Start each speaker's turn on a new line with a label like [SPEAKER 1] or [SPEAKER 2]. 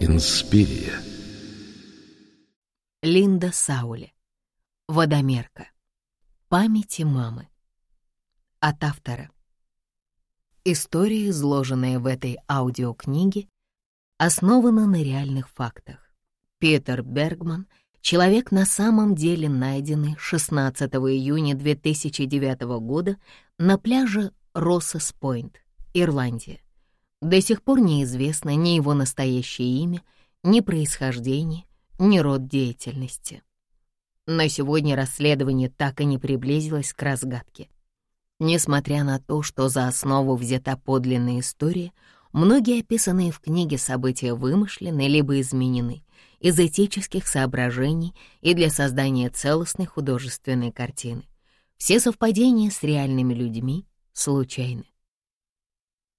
[SPEAKER 1] Инспирия.
[SPEAKER 2] Линда Саули. Водомерка. Памяти мамы. От автора. История, изложенная в этой аудиокниге, основана на реальных фактах. Питер Бергман — человек на самом деле найденный 16 июня 2009 года на пляже Россос-Пойнт, Ирландия. До сих пор неизвестно ни его настоящее имя, ни происхождение, ни род деятельности. Но сегодня расследование так и не приблизилось к разгадке. Несмотря на то, что за основу взята подлинная история, многие описанные в книге события вымышлены либо изменены из этических соображений и для создания целостной художественной картины. Все совпадения с реальными людьми случайны.